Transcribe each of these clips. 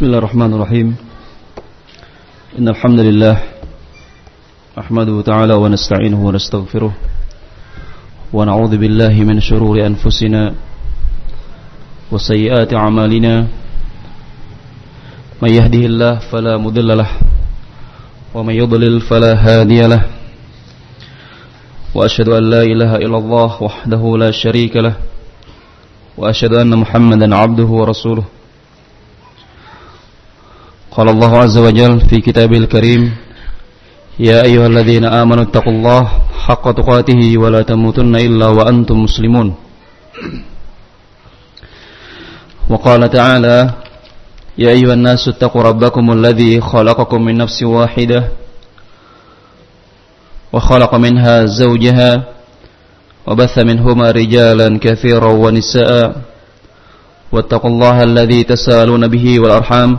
بسم الله الرحمن الرحيم. إن الحمد لله أحمده تعالى ونستعينه ونستغفره ونعوذ بالله من شرور أنفسنا وسيئات أعمالنا. من يهده الله فلا مضل له ومن يضلل فلا هادي له. وأشهد أن لا إله إلا الله وحده لا شريك له. وأشهد أن محمدا عبده ورسوله. قال الله عز وجل في كتابه الكريم يا أيها الذين آمنوا اتقوا الله حق تقاته ولا تموتن إلا وأنتم مسلمون. وقال تعالى يا أيها الناس اتقوا ربكم الذي خلقكم من نفس واحدة وخلق منها زوجها وبث منهما رجالا كثيرا ونساء واتقوا الله الذي تسالون به والأرحام.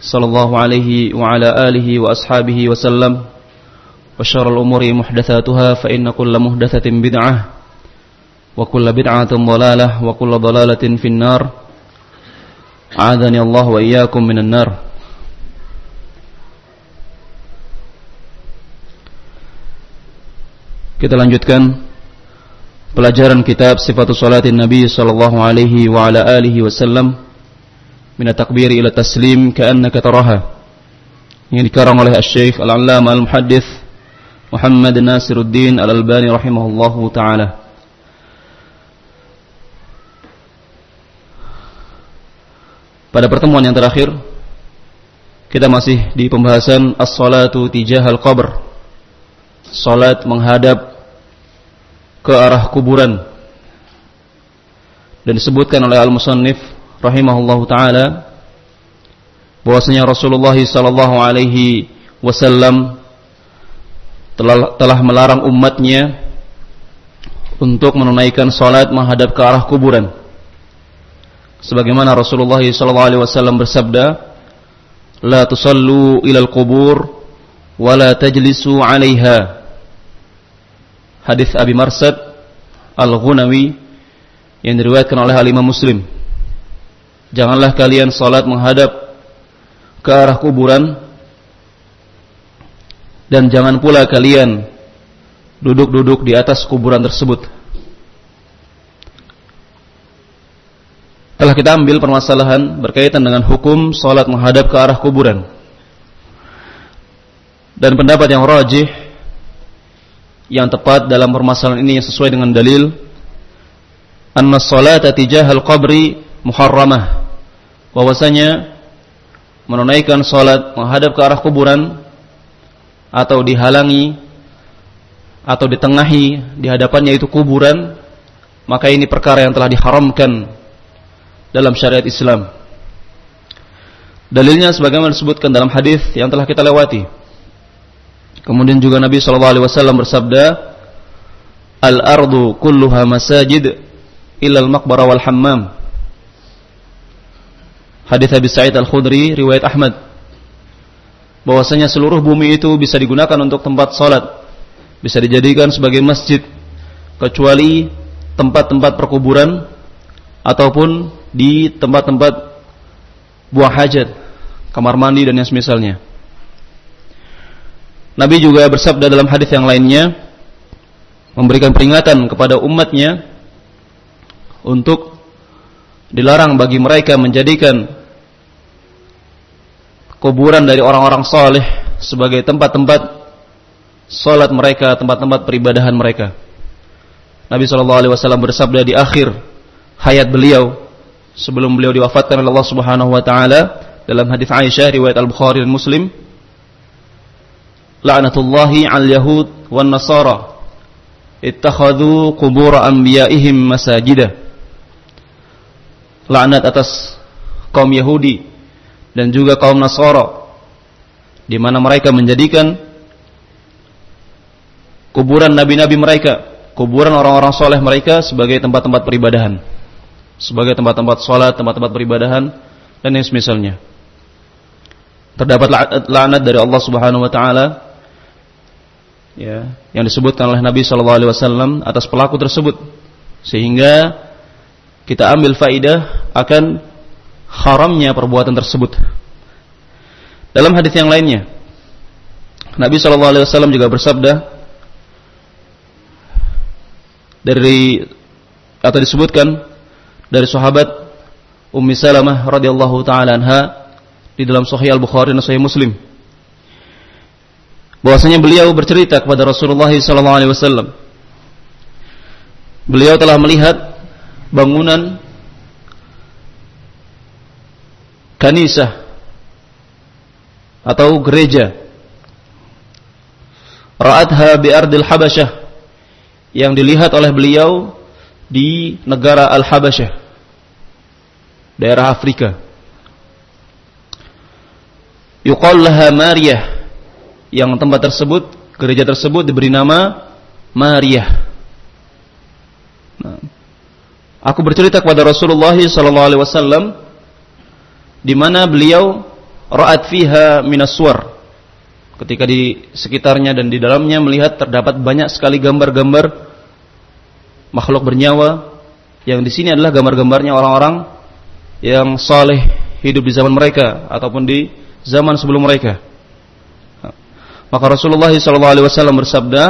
صلى الله عليه وعلى آله وأصحابه وسلم وشر الأمور محدثاتها فإن كل محدثة بدعة وكل بدعة ضلالة وكل ضلالة في النار. أعاذني الله وإياكم من النار. Kita lanjutkan pelajaran kitab Sifatus Salatin Nabi sallallahu alaihi wa ala alihi wasallam min at-takbir ila taslim ka'annaka taraha. Yang dikarang oleh Syekh Al-Allamah Al-Muhaddits Muhammad Nasiruddin Al-Albani rahimahullahu taala. Pada pertemuan yang terakhir kita masih di pembahasan as-salatu tijahal qabr. Salat menghadap ke arah kuburan. Dan disebutkan oleh al-musannif rahimahullahu taala bahwasanya Rasulullah sallallahu alaihi wasallam telah, telah melarang umatnya untuk menunaikan salat menghadap ke arah kuburan. Sebagaimana Rasulullah sallallahu alaihi wasallam bersabda, "La tusallu ila al-qubur wa la tajlisu 'alaiha." Hadis Abi Marsad Al-Ghunawi yang diriwayatkan oleh Al Imam Muslim. Janganlah kalian salat menghadap ke arah kuburan dan jangan pula kalian duduk-duduk di atas kuburan tersebut. Telah kita ambil permasalahan berkaitan dengan hukum salat menghadap ke arah kuburan. Dan pendapat yang rajih yang tepat dalam permasalahan ini sesuai dengan dalil anna salata tijahal qabri muharramah. Bahwasanya menunaikan salat menghadap ke arah kuburan atau dihalangi atau ditengahi di hadapannya itu kuburan maka ini perkara yang telah diharamkan dalam syariat Islam. Dalilnya sebagaimana disebutkan dalam hadis yang telah kita lewati. Kemudian juga Nabi SAW bersabda al-ardu kulluha masajid illa al-maqbara wal hammam hadis Abi Sa'id Al-Khudri riwayat Ahmad. Bahwasanya seluruh bumi itu bisa digunakan untuk tempat salat. Bisa dijadikan sebagai masjid kecuali tempat-tempat perkuburan ataupun di tempat-tempat buang hajat kamar mandi dan yang semisalnya. Nabi juga bersabda dalam hadis yang lainnya memberikan peringatan kepada umatnya untuk dilarang bagi mereka menjadikan kuburan dari orang-orang saleh sebagai tempat-tempat salat mereka, tempat-tempat peribadahan mereka. Nabi Shallallahu alaihi wasallam bersabda di akhir hayat beliau sebelum beliau diwafatkan oleh Allah Subhanahu wa taala dalam hadis Aisyah riwayat Al-Bukhari dan Muslim La'natullahi 'al yahud wan nasara ittakhadhu qubur anbiya'ihim masajida laknat atas kaum Yahudi dan juga kaum Nasara di mana mereka menjadikan kuburan nabi-nabi mereka, kuburan orang-orang soleh mereka sebagai tempat-tempat peribadahan, sebagai tempat-tempat sholat, tempat-tempat peribadahan dan yang semisalnya. Terdapat laknat dari Allah Subhanahu wa taala ya, yang disebutkan oleh Nabi sallallahu alaihi wasallam atas pelaku tersebut. Sehingga kita ambil faidah akan haramnya perbuatan tersebut. Dalam hadis yang lainnya, Nabi sallallahu alaihi wasallam juga bersabda dari atau disebutkan dari sahabat Ummi Salamah radhiyallahu taala anha di dalam Sahih Al-Bukhari dan Sahih Muslim bahwasanya beliau bercerita kepada Rasulullah sallallahu alaihi wasallam. Beliau telah melihat bangunan kanisah atau gereja ra'atha bi ardil habasyah yang dilihat oleh beliau di negara Al-Habasyah daerah Afrika yuqal laha Mariyah yang tempat tersebut, gereja tersebut diberi nama Maria. Nah, aku bercerita kepada Rasulullah sallallahu alaihi wasallam di mana beliau ra'at fiha minaswar ketika di sekitarnya dan di dalamnya melihat terdapat banyak sekali gambar-gambar makhluk bernyawa yang di sini adalah gambar-gambarnya orang-orang yang saleh hidup di zaman mereka ataupun di zaman sebelum mereka. Maka Rasulullah SAW bersabda,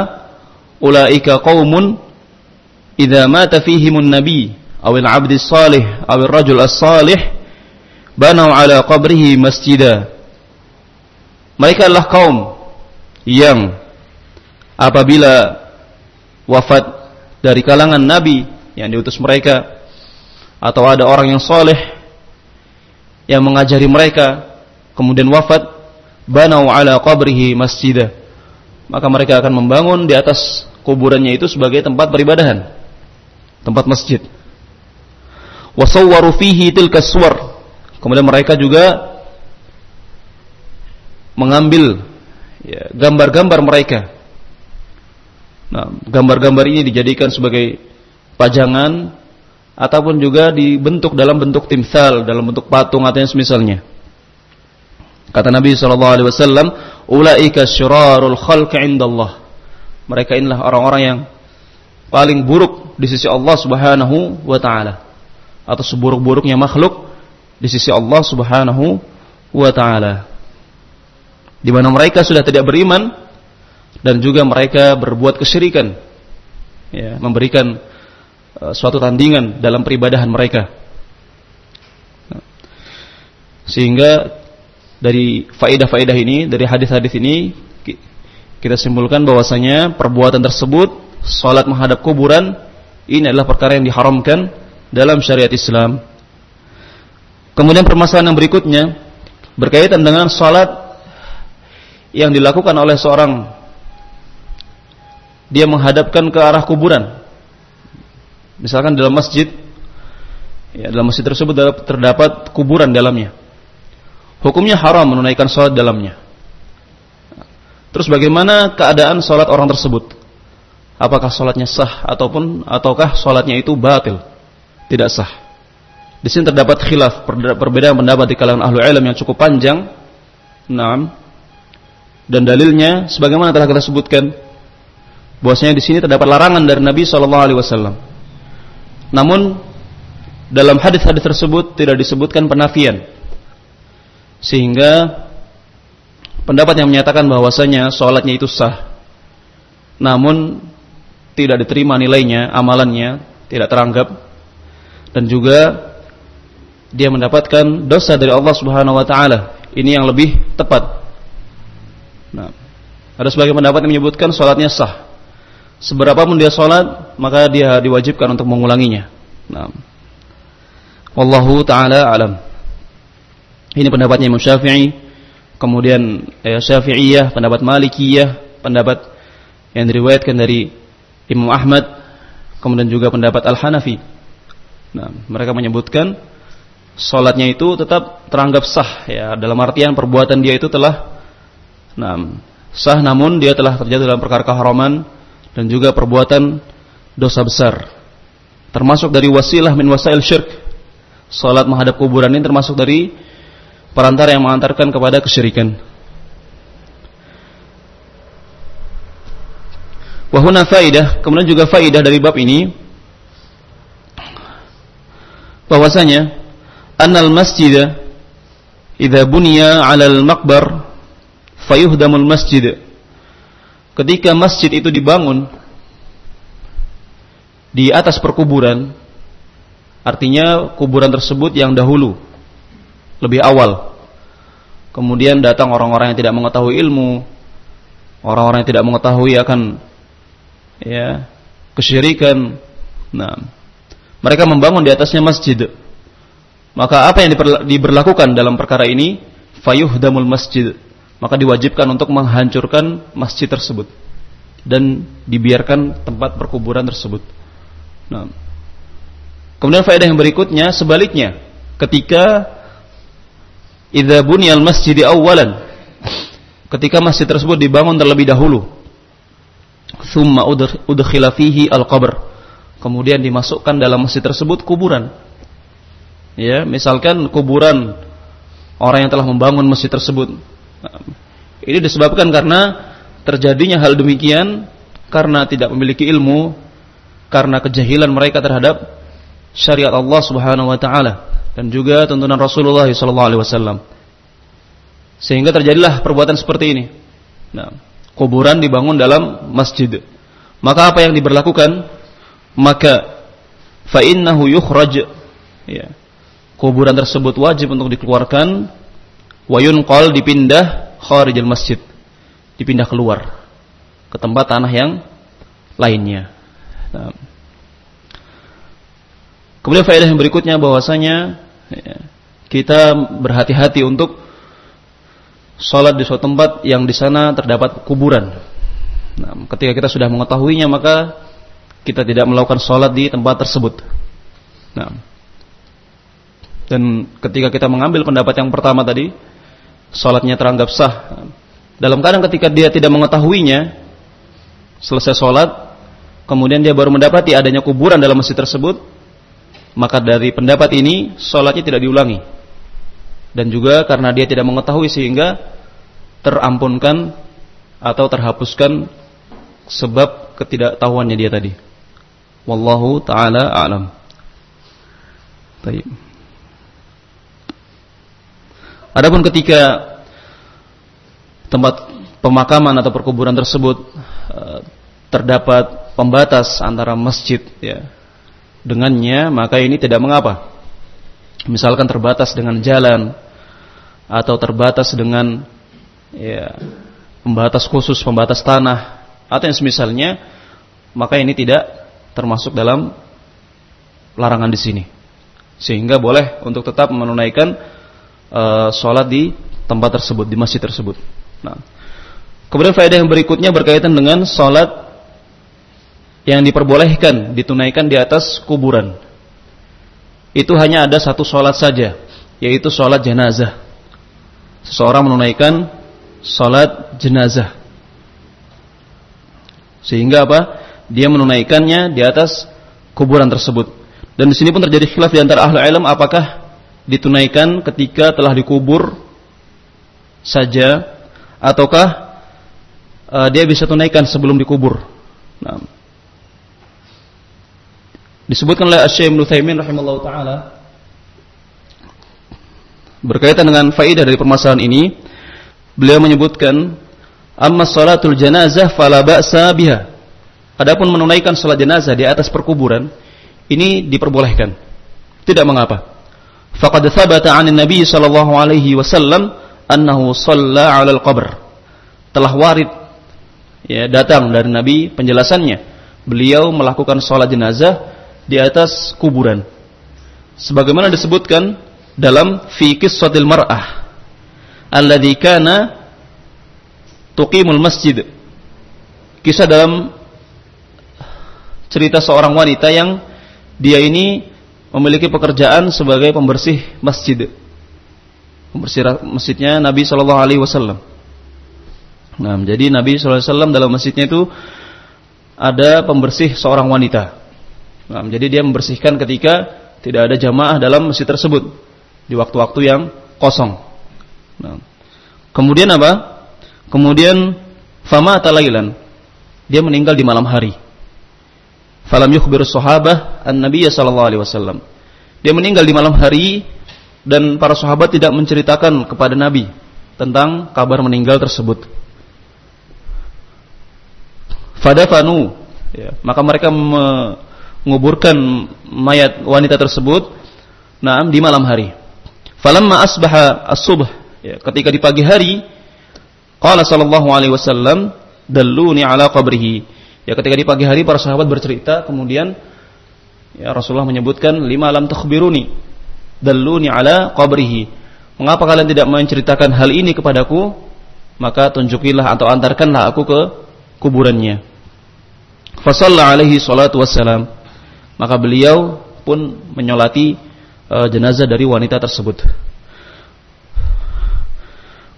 "Ulaika qaumun idza mata fihimun nabi aw al-'abd salih aw ar-rajul as-salih banau ala qabrihi masjida." Mereka adalah kaum yang apabila wafat dari kalangan nabi yang diutus mereka atau ada orang yang soleh yang mengajari mereka kemudian wafat banau ala qabrihi masjidah. Maka mereka akan membangun di atas kuburannya itu sebagai tempat peribadahan. Tempat masjid. Wasawwaru fihi tilka suwar. Kemudian mereka juga mengambil ya, gambar-gambar ya, mereka. Nah, gambar-gambar ini dijadikan sebagai pajangan ataupun juga dibentuk dalam bentuk timsal, dalam bentuk patung atau yang semisalnya. Kata Nabi sallallahu alaihi wasallam, "Ulaika syirarul khalqi indallah." Mereka inilah orang-orang yang paling buruk di sisi Allah Subhanahu wa taala atau seburuk-buruknya makhluk di sisi Allah Subhanahu wa taala. Di mana mereka sudah tidak beriman dan juga mereka berbuat kesyirikan. Ya, memberikan uh, suatu tandingan dalam peribadahan mereka. Sehingga dari faedah-faedah ini, dari hadis-hadis ini kita simpulkan bahwasanya perbuatan tersebut salat menghadap kuburan ini adalah perkara yang diharamkan dalam syariat Islam. Kemudian permasalahan yang berikutnya berkaitan dengan salat yang dilakukan oleh seorang dia menghadapkan ke arah kuburan. Misalkan dalam masjid ya dalam masjid tersebut terdapat kuburan dalamnya hukumnya haram menunaikan sholat dalamnya. Terus bagaimana keadaan sholat orang tersebut? Apakah sholatnya sah ataupun ataukah sholatnya itu batil? Tidak sah. Di sini terdapat khilaf perbedaan pendapat di kalangan ahlu ilm yang cukup panjang. Naam. Dan dalilnya sebagaimana telah kita sebutkan bahwasanya di sini terdapat larangan dari Nabi Shallallahu alaihi wasallam. Namun dalam hadis-hadis tersebut tidak disebutkan penafian sehingga pendapat yang menyatakan bahwasanya sholatnya itu sah. Namun tidak diterima nilainya, amalannya tidak teranggap dan juga dia mendapatkan dosa dari Allah Subhanahu wa taala. Ini yang lebih tepat. Nah, ada sebagian pendapat yang menyebutkan sholatnya sah. Seberapa pun dia sholat, maka dia diwajibkan untuk mengulanginya. Nah, Wallahu taala alam. Ini pendapatnya Imam Syafi'i, kemudian eh, Syafi'iyah, pendapat Malikiyah, pendapat yang diriwayatkan dari Imam Ahmad, kemudian juga pendapat Al-Hanafi. Nah, mereka menyebutkan Salatnya itu tetap teranggap sah ya dalam artian perbuatan dia itu telah nah, sah namun dia telah terjatuh dalam perkara keharaman dan juga perbuatan dosa besar. Termasuk dari wasilah min wasail syirk. Salat menghadap kuburan ini termasuk dari perantara yang mengantarkan kepada kesyirikan. Wahuna faidah, kemudian juga faidah dari bab ini bahwasanya annal masjid idza buniya 'alal maqbar fayuhdamul masjid. Ketika masjid itu dibangun di atas perkuburan, artinya kuburan tersebut yang dahulu lebih awal. Kemudian datang orang-orang yang tidak mengetahui ilmu, orang-orang yang tidak mengetahui akan ya kesyirikan. Nah, mereka membangun di atasnya masjid. Maka apa yang diberlakukan dalam perkara ini? Fayuhdamul masjid. Maka diwajibkan untuk menghancurkan masjid tersebut dan dibiarkan tempat perkuburan tersebut. Nah, kemudian faedah yang berikutnya sebaliknya, ketika idza buniyal masjid awalan, ketika masjid tersebut dibangun terlebih dahulu, thumma udkhila fihi al-qabr. Kemudian dimasukkan dalam masjid tersebut kuburan. Ya, misalkan kuburan orang yang telah membangun masjid tersebut. Ini disebabkan karena terjadinya hal demikian karena tidak memiliki ilmu, karena kejahilan mereka terhadap syariat Allah Subhanahu wa taala dan juga tuntunan Rasulullah sallallahu alaihi wasallam. Sehingga terjadilah perbuatan seperti ini. Nah, kuburan dibangun dalam masjid. Maka apa yang diberlakukan? Maka fa innahu yukhraj ya. Kuburan tersebut wajib untuk dikeluarkan wa yunqal dipindah kharijal masjid. Dipindah keluar ke tempat tanah yang lainnya. Nah. Kemudian faedah yang berikutnya bahwasanya ya, kita berhati-hati untuk sholat di suatu tempat yang di sana terdapat kuburan. Nah, ketika kita sudah mengetahuinya maka kita tidak melakukan sholat di tempat tersebut. Nah, dan ketika kita mengambil pendapat yang pertama tadi, sholatnya teranggap sah. Dalam keadaan ketika dia tidak mengetahuinya, selesai sholat, kemudian dia baru mendapati adanya kuburan dalam masjid tersebut, maka dari pendapat ini sholatnya tidak diulangi dan juga karena dia tidak mengetahui sehingga terampunkan atau terhapuskan sebab ketidaktahuannya dia tadi. Wallahu taala a'lam. Baik. Adapun ketika tempat pemakaman atau perkuburan tersebut eh, terdapat pembatas antara masjid ya dengannya maka ini tidak mengapa. Misalkan terbatas dengan jalan atau terbatas dengan ya, pembatas khusus, pembatas tanah atau yang semisalnya, maka ini tidak termasuk dalam larangan di sini. Sehingga boleh untuk tetap menunaikan uh, sholat di tempat tersebut, di masjid tersebut. Nah, kemudian faedah yang berikutnya berkaitan dengan sholat yang diperbolehkan ditunaikan di atas kuburan. Itu hanya ada satu sholat saja, yaitu sholat jenazah seseorang menunaikan salat jenazah. Sehingga apa? Dia menunaikannya di atas kuburan tersebut. Dan di sini pun terjadi khilaf di antara ahli ilmu apakah ditunaikan ketika telah dikubur saja ataukah uh, dia bisa tunaikan sebelum dikubur. Nah. Disebutkan oleh Asy-Syaikh Ibnu Taimin rahimallahu taala Berkaitan dengan faidah dari permasalahan ini, beliau menyebutkan, "Amma salatul janazah fala ba'sa biha." Adapun menunaikan salat jenazah di atas perkuburan, ini diperbolehkan. Tidak mengapa. Faqad thabata 'an Nabi sallallahu alaihi wasallam annahu shalla 'ala al-qabr. Telah warid ya datang dari Nabi penjelasannya. Beliau melakukan salat jenazah di atas kuburan. Sebagaimana disebutkan dalam fi qissatil mar'ah alladhi kana tuqimul masjid. Kisah dalam cerita seorang wanita yang dia ini memiliki pekerjaan sebagai pembersih masjid. Pembersih masjidnya Nabi Shallallahu Alaihi Wasallam. Nah, jadi Nabi Shallallahu Alaihi Wasallam dalam masjidnya itu ada pembersih seorang wanita. Nah, jadi dia membersihkan ketika tidak ada jamaah dalam masjid tersebut di waktu-waktu yang kosong. Nah, kemudian apa? Kemudian fama talailan. Dia meninggal di malam hari. Falam yukhbiru sahabah an-nabiy sallallahu alaihi wasallam. Dia meninggal di malam hari dan para sahabat tidak menceritakan kepada Nabi tentang kabar meninggal tersebut. Fadafanu ya, maka mereka menguburkan mayat wanita tersebut nah di malam hari. Falamma asbaha as-subh ya, ketika di pagi hari qala sallallahu alaihi wasallam dalluni ala qabrihi Ya ketika di pagi hari para sahabat bercerita kemudian ya Rasulullah menyebutkan lima alam takhbiruni dalluni ala qabrihi. Mengapa kalian tidak menceritakan hal ini kepadaku? Maka tunjukilah atau antarkanlah aku ke kuburannya. Fasalla alaihi salatu wassalam. Maka beliau pun menyolati uh, jenazah dari wanita tersebut.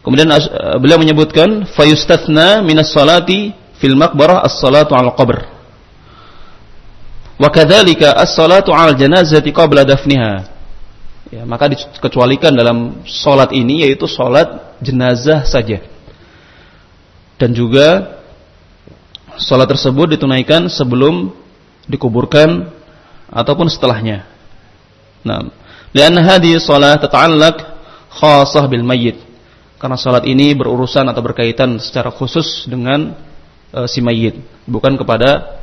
Kemudian uh, beliau menyebutkan fayustathna minas salati fil maqbarah as-salatu 'ala qabr. Wa kadzalika as-salatu dafniha. Ya, maka dikecualikan dalam salat ini yaitu salat jenazah saja. Dan juga salat tersebut ditunaikan sebelum dikuburkan ataupun setelahnya. Nah, lianna hadhihi salat tata'allaq khassah bil mayyit. Karena salat ini berurusan atau berkaitan secara khusus dengan e, si mayit, bukan kepada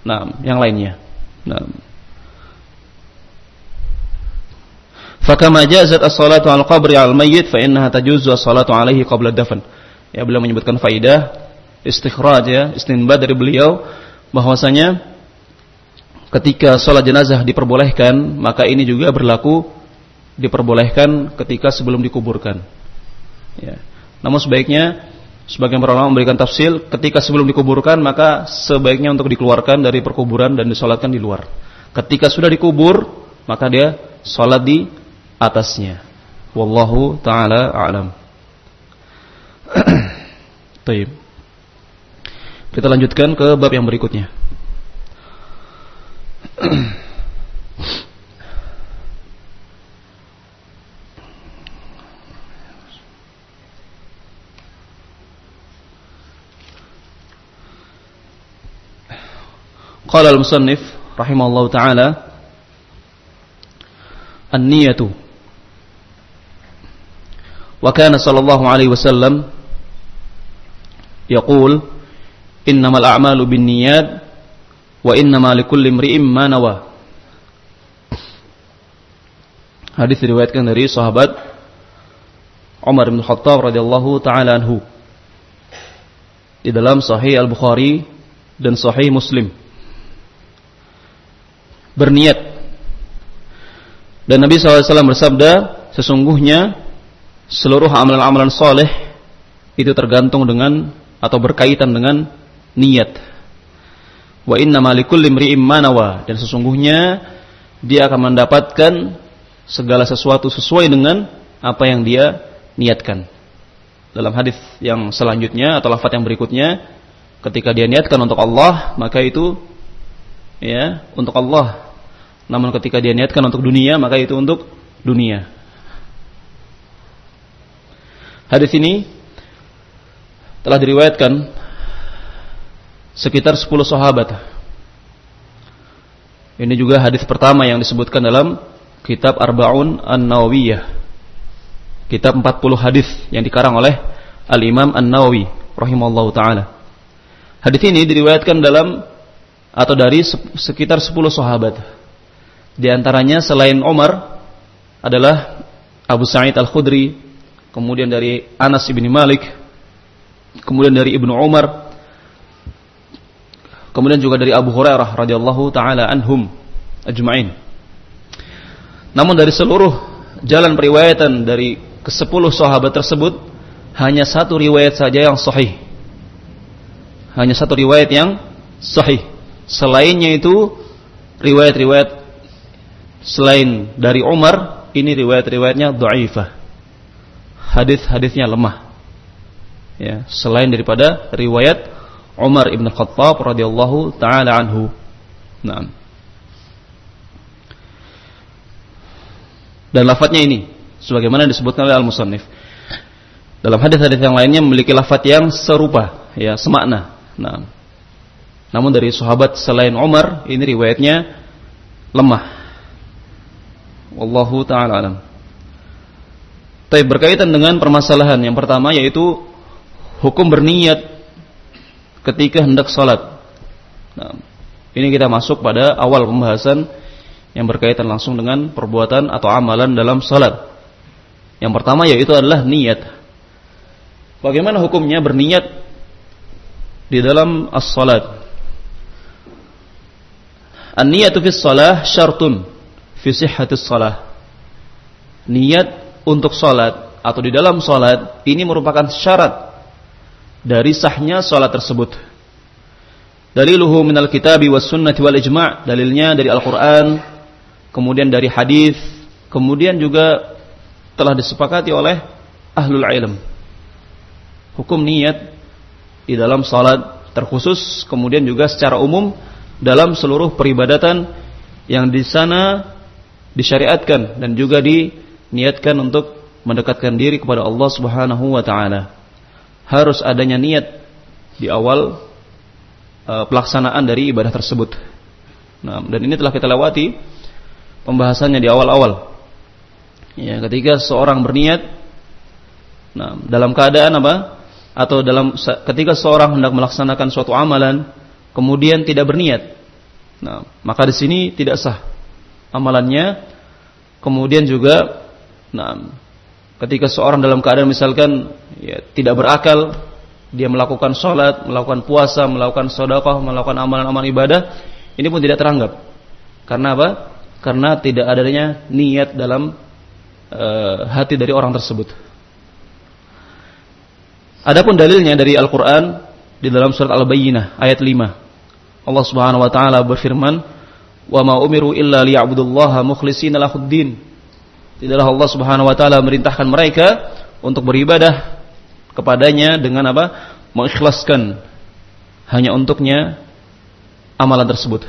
nah yang lainnya. Nah. Fakama jazat as-salatu al qabri al mayyit fa innaha tajuzu as-salatu alaihi qabla dafn. Ya beliau menyebutkan faidah istikhraj ya, istinbad dari beliau bahwasanya ketika salat jenazah diperbolehkan, maka ini juga berlaku diperbolehkan ketika sebelum dikuburkan. Ya. Namun sebaiknya Sebagian para ulama memberikan tafsir ketika sebelum dikuburkan maka sebaiknya untuk dikeluarkan dari perkuburan dan disolatkan di luar. Ketika sudah dikubur maka dia solat di atasnya. Wallahu taala a'lam. Taib. Kita lanjutkan ke bab yang berikutnya. Qala al-musannif rahimahullahu taala an-niyatu wa kana sallallahu alaihi wasallam yaqul innamal a'malu binniyat wa innama likulli imri'in ma nawa Hadis diriwayatkan dari sahabat Umar bin Khattab radhiyallahu taala anhu di dalam Sahih Al-Bukhari dan Sahih Muslim berniat. Dan Nabi SAW bersabda, sesungguhnya seluruh amalan-amalan soleh itu tergantung dengan atau berkaitan dengan niat. Wa inna malikul limri'im manawa dan sesungguhnya dia akan mendapatkan segala sesuatu sesuai dengan apa yang dia niatkan. Dalam hadis yang selanjutnya atau lafaz yang berikutnya, ketika dia niatkan untuk Allah, maka itu ya untuk Allah namun ketika dia niatkan untuk dunia, maka itu untuk dunia. Hadis ini telah diriwayatkan sekitar 10 sahabat. Ini juga hadis pertama yang disebutkan dalam kitab Arbaun An-Nawawiyah. Kitab 40 hadis yang dikarang oleh Al-Imam An-Nawawi rahimallahu taala. Hadis ini diriwayatkan dalam atau dari sekitar 10 sahabat. Di antaranya selain Umar adalah Abu Sa'id Al-Khudri, kemudian dari Anas bin Malik, kemudian dari Ibnu Umar, kemudian juga dari Abu Hurairah radhiyallahu taala anhum ajma'in. Namun dari seluruh jalan periwayatan dari ke-10 sahabat tersebut hanya satu riwayat saja yang sahih. Hanya satu riwayat yang sahih. Selainnya itu riwayat-riwayat selain dari Umar ini riwayat-riwayatnya dhaifah. Hadis-hadisnya lemah. Ya, selain daripada riwayat Umar ibn Khattab radhiyallahu taala anhu. Naam. Dan lafadznya ini sebagaimana disebutkan oleh Al-Musannif. Dalam hadis-hadis yang lainnya memiliki lafadz yang serupa, ya, semakna. Nah, namun dari sahabat selain Umar ini riwayatnya lemah. Wallahu taala alam. Tapi berkaitan dengan permasalahan yang pertama yaitu hukum berniat ketika hendak salat. Nah, ini kita masuk pada awal pembahasan yang berkaitan langsung dengan perbuatan atau amalan dalam salat. Yang pertama yaitu adalah niat. Bagaimana hukumnya berniat di dalam as-salat? An-niyatu fi shalah syartun fi sihhatis salah. Niat untuk salat atau di dalam salat ini merupakan syarat dari sahnya salat tersebut. Daliluhu minal kitabi was sunnati wal ijma' dalilnya dari Al-Qur'an kemudian dari hadis kemudian juga telah disepakati oleh ahlul ilm hukum niat di dalam salat terkhusus kemudian juga secara umum dalam seluruh peribadatan yang di sana disyariatkan dan juga diniatkan untuk mendekatkan diri kepada Allah Subhanahu wa taala. Harus adanya niat di awal uh, pelaksanaan dari ibadah tersebut. Nah, dan ini telah kita lewati pembahasannya di awal-awal. Ya, ketika seorang berniat nah, dalam keadaan apa? atau dalam ketika seorang hendak melaksanakan suatu amalan kemudian tidak berniat nah maka di sini tidak sah amalannya kemudian juga nah ketika seorang dalam keadaan misalkan ya, tidak berakal dia melakukan sholat, melakukan puasa, melakukan sedekah, melakukan amalan-amalan ibadah, ini pun tidak teranggap. Karena apa? Karena tidak adanya niat dalam uh, hati dari orang tersebut. Adapun dalilnya dari Al-Qur'an di dalam surat Al-Bayyinah ayat 5. Allah Subhanahu wa taala berfirman, "Wa ma umiru illa liya'budullaha mukhlishina lahuddin." Tidaklah Allah Subhanahu wa taala merintahkan mereka untuk beribadah kepadanya dengan apa? Mengikhlaskan hanya untuknya amalan tersebut.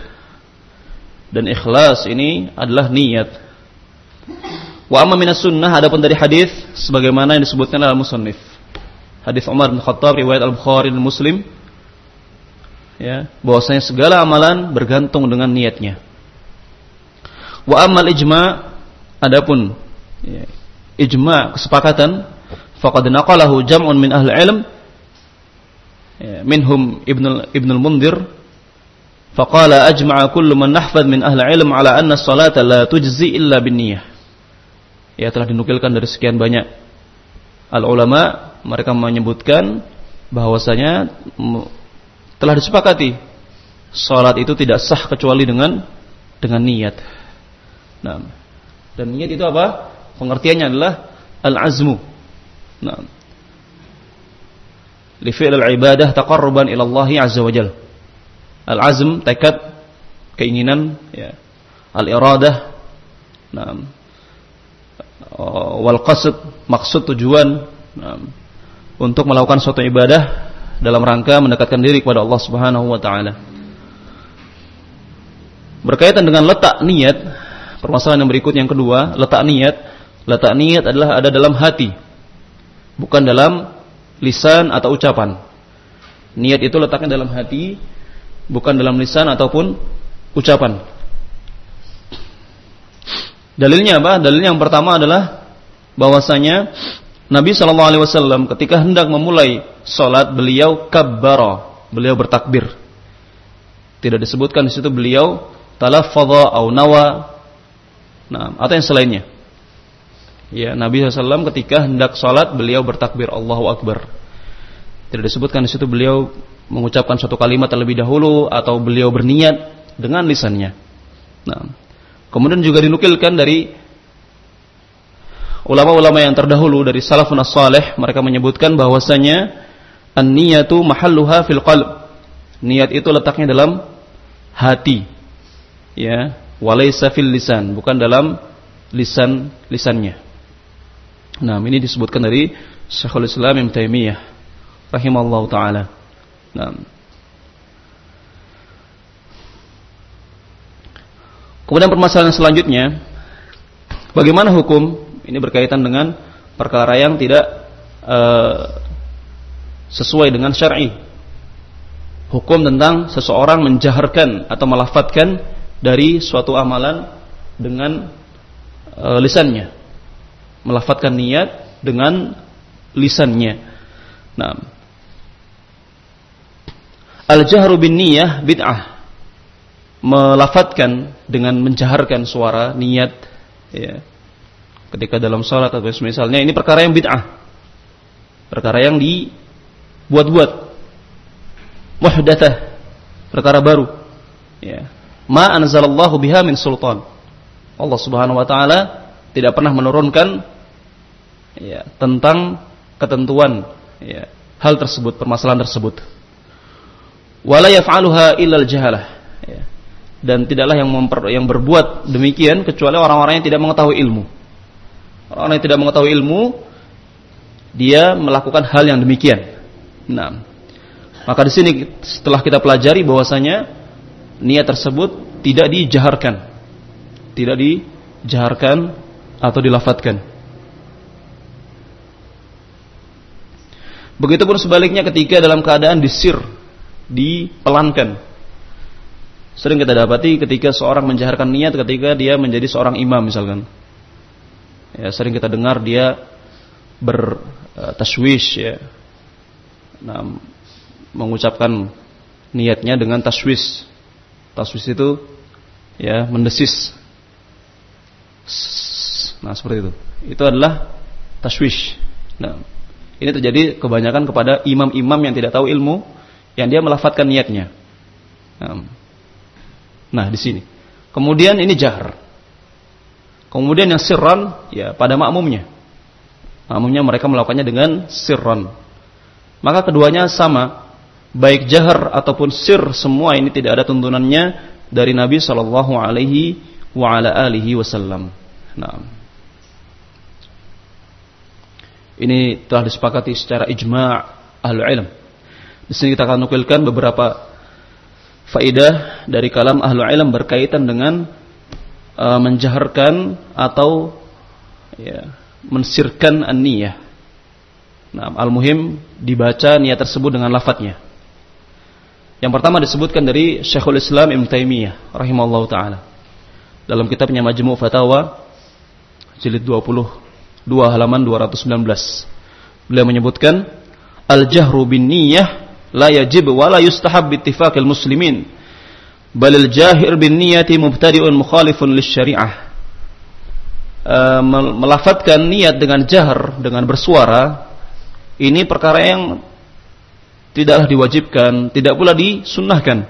Dan ikhlas ini adalah niat. Wa amma minas sunnah adapun dari hadis sebagaimana yang disebutkan dalam musannif hadis Umar bin Khattab riwayat Al-Bukhari dan Muslim ya bahwasanya segala amalan bergantung dengan niatnya. Wa amal ijma adapun ya, ijma kesepakatan faqad naqalahu jam'un min ahli ilm ya, minhum Ibnu Ibnu Mundir faqala ajma'a kullu man nahfad min ahli ilm ala anna as-salata la tujzi illa bin niyyah. Ya telah dinukilkan dari sekian banyak al ulama mereka menyebutkan bahwasanya telah disepakati salat itu tidak sah kecuali dengan dengan niat. Nah, dan niat itu apa? Pengertiannya adalah al-azmu. Nah, li fi'l al-ibadah taqarruban ila Allah azza wajal. Al-azm tekad keinginan ya. Al-iradah nah, wal qasd maksud tujuan nah, untuk melakukan suatu ibadah dalam rangka mendekatkan diri kepada Allah Subhanahu wa taala. Berkaitan dengan letak niat, permasalahan yang berikut yang kedua, letak niat, letak niat adalah ada dalam hati. Bukan dalam lisan atau ucapan. Niat itu letaknya dalam hati, bukan dalam lisan ataupun ucapan. Dalilnya apa? Dalilnya yang pertama adalah bahwasanya Nabi Shallallahu Alaihi Wasallam ketika hendak memulai sholat beliau kabbara, beliau bertakbir. Tidak disebutkan di situ beliau talafadha au nawa, nah atau yang selainnya. Ya Nabi SAW ketika hendak sholat beliau bertakbir Allahu Akbar. Tidak disebutkan di situ beliau mengucapkan suatu kalimat terlebih dahulu atau beliau berniat dengan lisannya. Nah, kemudian juga dinukilkan dari ulama-ulama yang terdahulu dari salafun as-salih mereka menyebutkan bahwasanya an-niyatu fil qalb. Niat itu letaknya dalam hati. Ya, walaysa fil lisan, bukan dalam lisan lisannya. Nah, ini disebutkan dari Syekhul Islam Ibnu Taimiyah rahimallahu taala. Nah. Kemudian permasalahan selanjutnya, bagaimana hukum ini berkaitan dengan perkara yang tidak uh, sesuai dengan syar'i. Hukum tentang seseorang menjaharkan atau melafatkan dari suatu amalan dengan uh, lisannya. Melafatkan niat dengan lisannya. Nah, al-jahru bin niyah bid'ah. Melafatkan dengan menjaharkan suara niat ya. Ketika dalam salat atau misalnya ini perkara yang bid'ah. Perkara yang dibuat-buat. Muhdatsah. Perkara baru. Ya. Ma anzalallahu biha min sultan. Allah Subhanahu wa taala tidak pernah menurunkan ya, tentang ketentuan ya, hal tersebut, permasalahan tersebut. Wala yaf'aluha illal jahalah. Ya. Dan tidaklah yang memper, yang berbuat demikian kecuali orang-orang yang tidak mengetahui ilmu. Orang yang tidak mengetahui ilmu dia melakukan hal yang demikian. Nah, maka di sini setelah kita pelajari bahwasanya niat tersebut tidak dijaharkan. Tidak dijaharkan atau dilafatkan. Begitupun sebaliknya ketika dalam keadaan disir, dipelankan. Sering kita dapati ketika seorang menjaharkan niat ketika dia menjadi seorang imam misalkan. Ya, sering kita dengar dia bertaswish ya. Nah, mengucapkan niatnya dengan taswis. Taswis itu ya mendesis. Nah, seperti itu. Itu adalah taswish. Nah, ini terjadi kebanyakan kepada imam-imam yang tidak tahu ilmu, yang dia melafatkan niatnya. Nah, di sini. Kemudian ini jahar. Kemudian yang sirran, ya pada makmumnya. Makmumnya mereka melakukannya dengan sirran. Maka keduanya sama. Baik jahar ataupun sir, semua ini tidak ada tuntunannya dari Nabi Shallallahu Alaihi Wasallam. Nah. Ini telah disepakati secara ijma' ahlu ilm. Di sini kita akan nukilkan beberapa faidah dari kalam ahlu ilm berkaitan dengan uh, menjaharkan atau ya, mensirkan an-niyah. Nah, al-muhim dibaca niat tersebut dengan lafadznya. Yang pertama disebutkan dari Syekhul Islam Ibn Taimiyah rahimahullah taala. Dalam kitabnya Majmu' Fatawa jilid 20 2 halaman 219. Beliau menyebutkan al-jahru bin niyyah la yajib wa la yustahab bi ittifaqil muslimin. Bal al-jahir bin niyyati mubtadi'un mukhalifun lisyari'ah. E, melafatkan niat dengan jahar dengan bersuara ini perkara yang tidaklah diwajibkan, tidak pula disunnahkan.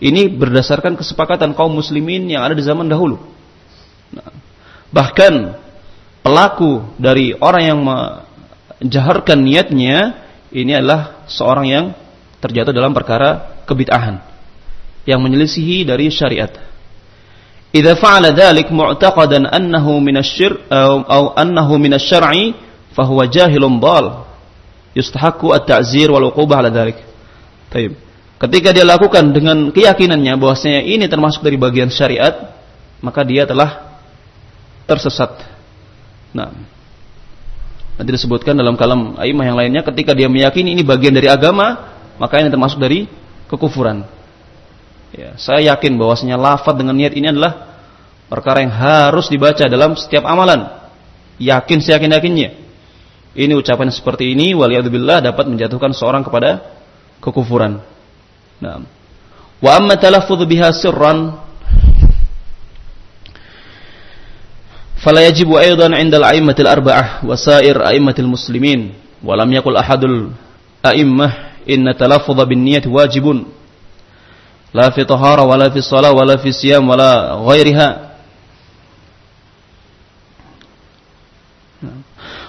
Ini berdasarkan kesepakatan kaum muslimin yang ada di zaman dahulu. Nah, bahkan pelaku dari orang yang menjaharkan niatnya ini adalah seorang yang terjatuh dalam perkara kebid'ahan yang menyelisihi dari syariat. Idza fa'ala dzalik mu'taqadan annahu minasyir atau annahu minasyar'i fahuwa jahilun dhal. Yustahaqqu at-ta'zir wal 'uqubah 'ala dzalik. Baik. Ketika dia lakukan dengan keyakinannya bahwasanya ini termasuk dari bagian syariat, maka dia telah tersesat Nah, nanti disebutkan dalam kalam aimah yang lainnya ketika dia meyakini ini bagian dari agama, maka ini termasuk dari kekufuran. Ya, saya yakin bahwasanya lafaz dengan niat ini adalah perkara yang harus dibaca dalam setiap amalan. Yakin saya yakin yakinnya. Ini ucapan seperti ini waliyadzubillah dapat menjatuhkan seorang kepada kekufuran. Nah. Wa amma talaffuz biha sirran fala yajibu aidan 'inda al-a'immatil arba'ah wa sa'ir a'immatil muslimin wa lam yaqul ahadul a'immah inna talaffuz bin niyyati wajibun لا في طهارة ولا في الصلاة ولا في الصيام ولا غيرها.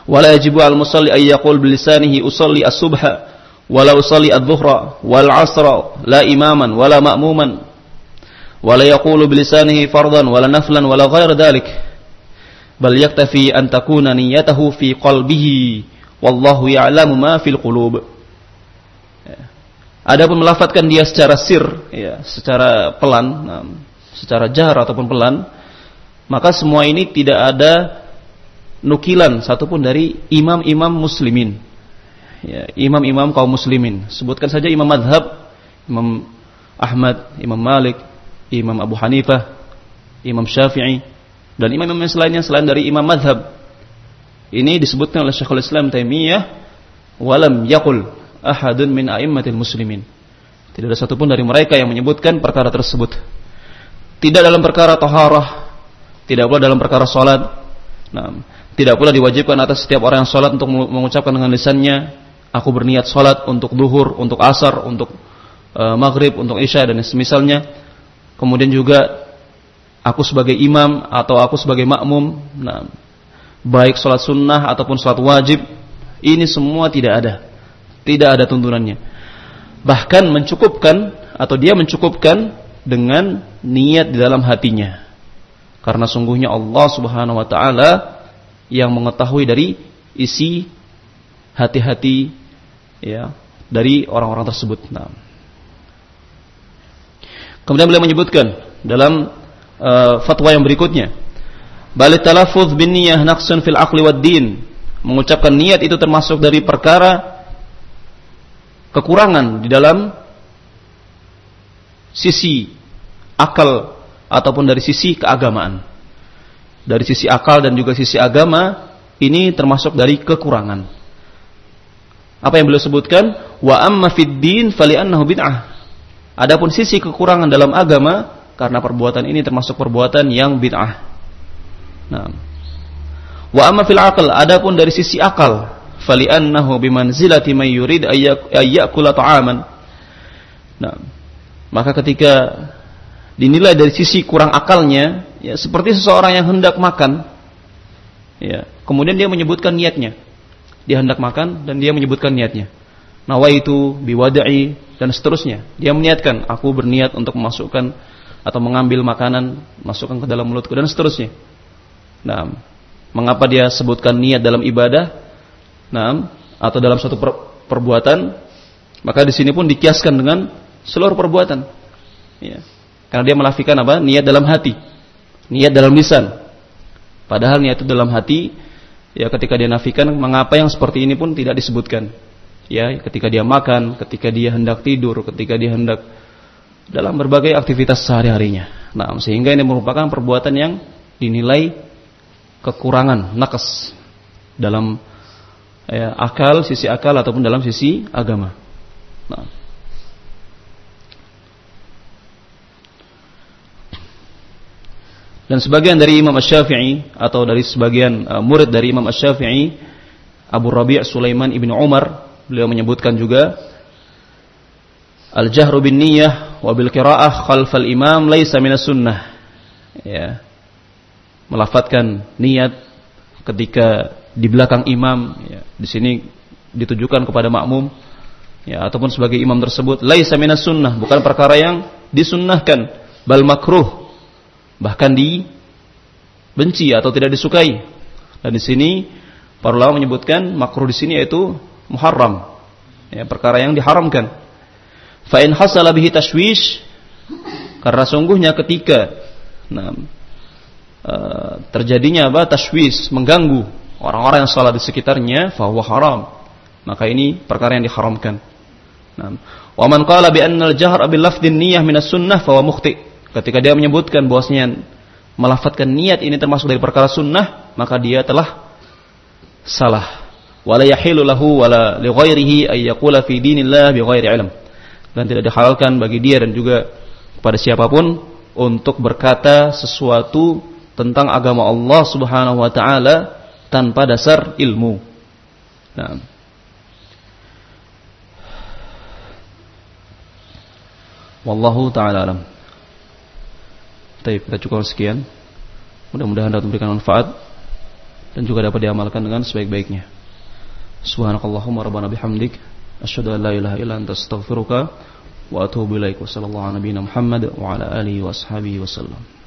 ولا يجب على المصلي أن يقول بلسانه أصلي الصبح ولا أصلي الظهر والعصر لا إماما ولا مأموما ولا يقول بلسانه فرضا ولا نفلا ولا غير ذلك. بل يكتفي أن تكون نيته في قلبه والله يعلم ما في القلوب. Adapun melafatkan dia secara sir, ya, secara pelan, secara jahar ataupun pelan, maka semua ini tidak ada nukilan satupun dari imam-imam muslimin. Ya, imam-imam kaum muslimin. Sebutkan saja imam madhab, imam Ahmad, imam Malik, imam Abu Hanifah, imam Syafi'i, dan imam-imam selainnya selain dari imam madhab. Ini disebutkan oleh Syekhul Islam Taimiyah, walam yakul ahadun min a'immatil muslimin. Tidak ada satupun dari mereka yang menyebutkan perkara tersebut. Tidak dalam perkara taharah, tidak pula dalam perkara salat. Nah, tidak pula diwajibkan atas setiap orang yang salat untuk mengucapkan dengan lisannya, aku berniat salat untuk duhur, untuk asar, untuk uh, maghrib, untuk isya dan semisalnya. Kemudian juga aku sebagai imam atau aku sebagai makmum, nah, baik salat sunnah ataupun salat wajib, ini semua tidak ada. Tidak ada tuntunannya. Bahkan mencukupkan atau dia mencukupkan dengan niat di dalam hatinya. Karena sungguhnya Allah Subhanahu wa taala yang mengetahui dari isi hati-hati ya dari orang-orang tersebut. Nah. Kemudian beliau menyebutkan dalam uh, fatwa yang berikutnya, balik talaffuz bin niyah naqsun fil aqli wad din. Mengucapkan niat itu termasuk dari perkara kekurangan di dalam sisi akal ataupun dari sisi keagamaan. Dari sisi akal dan juga sisi agama ini termasuk dari kekurangan. Apa yang beliau sebutkan? Wa amma fid din fali'annahu bid'ah. Adapun sisi kekurangan dalam agama karena perbuatan ini termasuk perbuatan yang bid'ah. Nah. Wa amma fil aql, adapun dari sisi akal, fali'annahu bimanzilati may yurid ayyakula ta'aman. Nah, maka ketika dinilai dari sisi kurang akalnya, ya seperti seseorang yang hendak makan, ya, kemudian dia menyebutkan niatnya. Dia hendak makan dan dia menyebutkan niatnya. Nawaitu biwada'i dan seterusnya. Dia meniatkan, aku berniat untuk memasukkan atau mengambil makanan, masukkan ke dalam mulutku dan seterusnya. Nah, mengapa dia sebutkan niat dalam ibadah? Nah, atau dalam suatu per, perbuatan, maka di sini pun dikiaskan dengan seluruh perbuatan. Ya. Karena dia melafikan apa? Niat dalam hati. Niat dalam lisan. Padahal niat itu dalam hati, ya ketika dia nafikan, mengapa yang seperti ini pun tidak disebutkan. Ya, ketika dia makan, ketika dia hendak tidur, ketika dia hendak dalam berbagai aktivitas sehari-harinya. Nah, sehingga ini merupakan perbuatan yang dinilai kekurangan, nakes dalam ya, akal, sisi akal ataupun dalam sisi agama. Nah. Dan sebagian dari Imam Ash-Syafi'i atau dari sebagian uh, murid dari Imam Ash-Syafi'i Abu Rabi' Sulaiman ibnu Umar beliau menyebutkan juga al-jahru bin niyyah wa bil qira'ah khalfal imam laisa minas sunnah. Ya. Melafatkan niat ketika di belakang imam ya, di sini ditujukan kepada makmum ya ataupun sebagai imam tersebut. Laisa minas sunnah bukan perkara yang disunnahkan bal makruh bahkan dibenci atau tidak disukai. Dan di sini para ulama menyebutkan makruh di sini yaitu muharram ya perkara yang diharamkan. Fa in hasala bihi tashwish karena sungguhnya ketika nah, uh, terjadinya apa tashwis mengganggu orang-orang yang salat di sekitarnya fahuwa haram. Maka ini perkara yang diharamkan. Wa man qala bi anna al-jahr bil lafdin niyyah min sunnah fahuwa mukhti. Ketika dia menyebutkan bahwasanya melafatkan niat ini termasuk dari perkara sunnah, maka dia telah salah. Wala yahilu lahu wala li ghairihi ay yaqula fi dinillah bi ghairi ilm. Dan tidak dihalalkan bagi dia dan juga kepada siapa pun untuk berkata sesuatu tentang agama Allah Subhanahu wa taala tanpa dasar ilmu. Nah. Wallahu taala alam. Baik, kita cukup sekian. Mudah-mudahan dapat memberikan manfaat dan juga dapat diamalkan dengan sebaik-baiknya. Subhanakallahumma rabbana bihamdik asyhadu an la ilaha illa anta astaghfiruka wa atubu ilaik wa sallallahu ala nabiyina Muhammad wa ala alihi wa ashabihi wasallam